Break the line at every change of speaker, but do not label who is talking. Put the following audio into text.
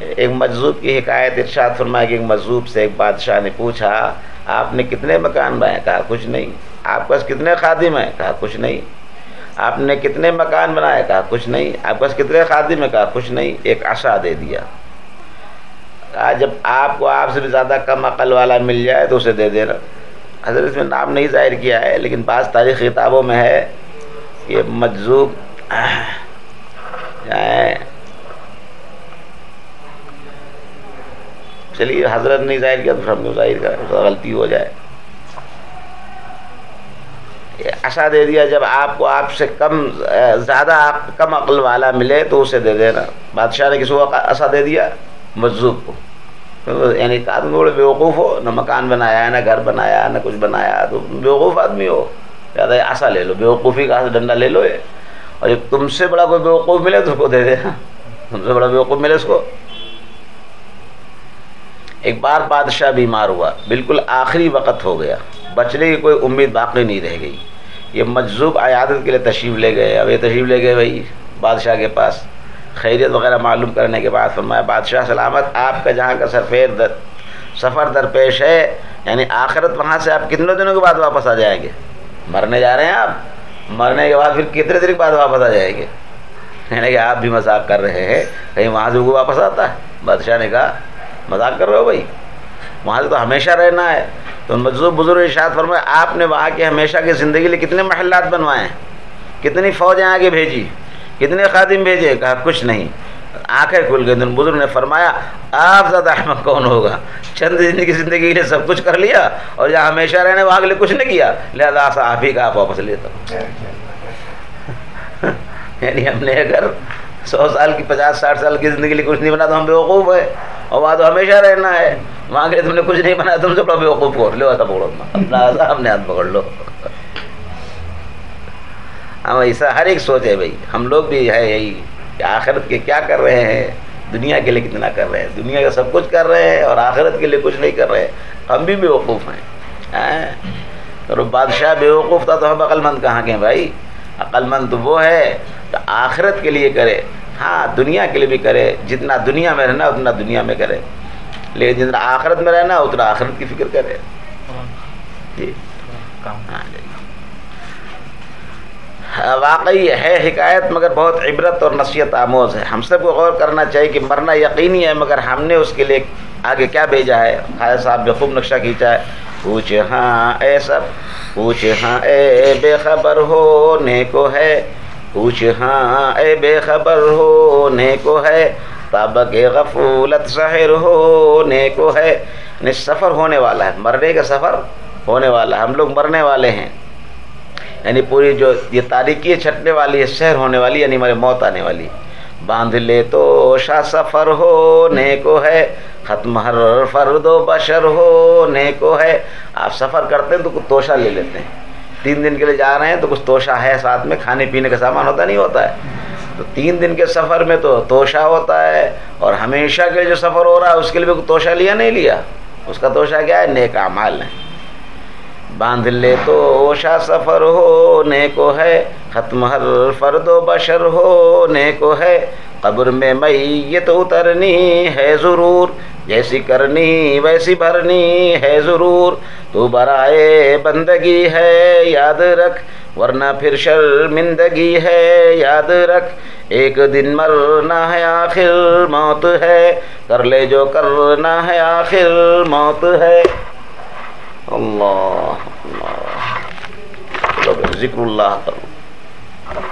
ایک مجذوب کی حکایت ارشاد فرمایا کہ ایک مجذوب سے ایک بادشاہ نے پوچھا، آپ نے کتنے مکان بنائے؟ کہا، کچھ نہیں۔ آپ کے پاس کتنے خادم ہیں؟ کہا، کچھ نہیں۔ آپ نے کتنے مکان بنائے؟ کہا، کچھ نہیں۔ آپ کے پاس کتنے خادم ہیں؟ کہا، کچھ نہیں۔ ایک عصا دے دیا۔ کہا، جب آپ کو آپ سے بھی زیادہ کم عقل والا مل جائے تو اسے دے دینا۔ حضرت اس میں نام نہیں ظاہر کیا ہے، لیکن بعض تاریخی کتابوں میں ہے کہ مجذوب چلیے، حضرت نہیں ظاہر کیا تو ہم کو ظاہر کریں؟ غلطی ہو جائے۔ ایسا دے دیا، جب آپ کو آپ سے کم زیادہ آپ کم عقل والا ملے تو اسے دے دینا۔ بادشاہ نے کسی کو ایسا دے دیا؟ مجذوب کو۔ یعنی آدمی بڑے بیوقوف ہو، نہ مکان بنایا، نہ گھر بنایا، نہ کچھ بنایا، تو بیوقوف آدمی ہو۔ زیادہ ایسا لے لو، بیوقوفی کا ڈنڈا لے لو یہ۔ اور جب تم سے بڑا کوئی بیوقوف ملے تو اس کو دے دے تم سے بڑا بیوقوف ملے اس کو۔ ایک بار بادشاہ بیمار ہوا، بالکل آخری وقت ہو گیا۔ بچنے کی کوئی امید باقی نہیں رہ گئی۔ یہ مجذوب عیادت کے لیے تشریف لے گئے، اب یہ تشریف لے گئے بھائی بادشاہ کے پاس۔ خیریت وغیرہ معلوم کرنے کے بعد فرمایا، بادشاہ سلامت، آپ کا جہاں کا سفیر در سفر درپیش ہے یعنی آخرت وہاں سے آپ کتنے دنوں کے بعد واپس آ جائیں گے؟ مرنے جا رہے ہیں آپ؟ مرنے کے بعد پھر کتنے دن کے بعد واپس آ جائیں گے؟ یعنی کہ آپ بھی مذاق کر رہے ہیں، کہیں وہاں سے وہ واپس آتا ہے۔ بادشاہ نے کہا مذاق کر رہے ہو بھائی؟ وہاں سے تو ہمیشہ رہنا ہے۔ تو مجذوب بزرگ ارشاد فرمائے آپ نے وہاں کے ہمیشہ کی زندگی لیے کتنے محلات بنوائے ہیں؟ کتنی فوجیں آگے بھیجی؟ کتنے خادم بھیجے؟ کہا کچھ نہیں۔ آنکھیں کھل گئی دن بزرگ نے فرمایا آپ زیادہ احمد کون ہوگا؟ چند دن کی زندگی کے لیے سب کچھ کر لیا اور جہاں ہمیشہ رہنے وہاں کے لیے کچھ نہیں کیا۔ لہٰذا آپ ہی کا آپ واپس لیتا یعنی ہم نے اگر سو سال کی پچاس ساٹھ سال کی زندگی لیے کچھ نہیں بنا تو ہم بے وقوف ہے اور وہاں تو ہمیشہ رہنا ہے۔ وہاں کے تم نے کچھ نہیں بنایا، تم سے بڑا بے وقوف کر لو ایسا پکڑو۔ اپنا اپنے ہاتھ پکڑ لو۔ ہم ایسا ہر ایک سوچ ہے بھائی، ہم لوگ بھی ہے یہی کہ آخرت کے کیا کر رہے ہیں؟ دنیا کے لیے کتنا کر رہے ہیں؟ دنیا کا سب کچھ کر رہے ہیں اور آخرت کے لیے کچھ نہیں کر رہے۔ ہم بھی بے وقوف ہیں ہاں؟ اور بادشاہ بے وقوف تھا تو ہم عقل مند کہاں کے ہیں بھائی؟ عقل مند تو وہ ہے تو آخرت کے لیے کرے۔ ہاں دنیا کے لیے بھی کرے، جتنا دنیا میں رہنا اتنا دنیا میں کرے۔ لیکن جتنا آخرت میں رہنا اتنا آخرت کی فکر کرے۔ جی۔, ہاں، جی۔ واقعی ہے حکایت، مگر بہت عبرت اور نصیحت آموز ہے۔ ہم سب کو غور کرنا چاہیے کہ مرنا یقینی ہے، مگر ہم نے اس کے لیے آگے کیا بھیجا ہے؟ خالد صاحب جو خوب نقشہ کھینچا ہے۔ پوچھ ہاں اے سب۔ پوچھ ہاں اے بے خبر ہونے کو ہے۔ پوچھ ہاں اے بے خبر ہونے کو ہے۔ تابق غفولت سحر ہونے کو ہے۔ یعنی سفر ہونے والا ہے، مرنے کا سفر ہونے والا ہے۔ ہم لوگ مرنے والے ہیں۔ یعنی پوری جو یہ تاریخی چھٹنے والی ہے شہر ہونے والی یعنی ہمارے موت آنے والی۔ باندھ لے تو شاہ سفر ہونے کو ہے۔ ختم ہر فرد و بشر ہونے کو ہے۔ آپ سفر کرتے ہیں تو توشہ لے لیتے ہیں۔ تین دن کے لیے جا رہے ہیں تو کچھ توشہ ہے ساتھ میں، کھانے پینے کا سامان ہوتا نہیں ہوتا ہے۔ تو تین دن کے سفر میں تو توشہ ہوتا ہے اور ہمیشہ کے جو سفر ہو رہا ہے، اس کے لیے بھی توشہ لیا نہیں لیا۔ اس کا توشہ کیا ہے؟ نیک اعمال ہے باندھ لے تو اوشا سفر ہونے کو ہے۔ ختم ہر فرد و بشر ہونے کو ہے۔ قبر میں میت اترنی ہے ضرور، جیسی کرنی ویسی بھرنی ہے ضرور۔ تو برائے بندگی ہے، یاد رکھ، ورنہ پھر شرمندگی ہے، یاد رکھ۔ ایک دن مرنا ہے آخر، موت ہے۔ کر لے جو کرنا ہے آخر، موت ہے۔ اللہ اللہ۔ ذکر اللہ کرو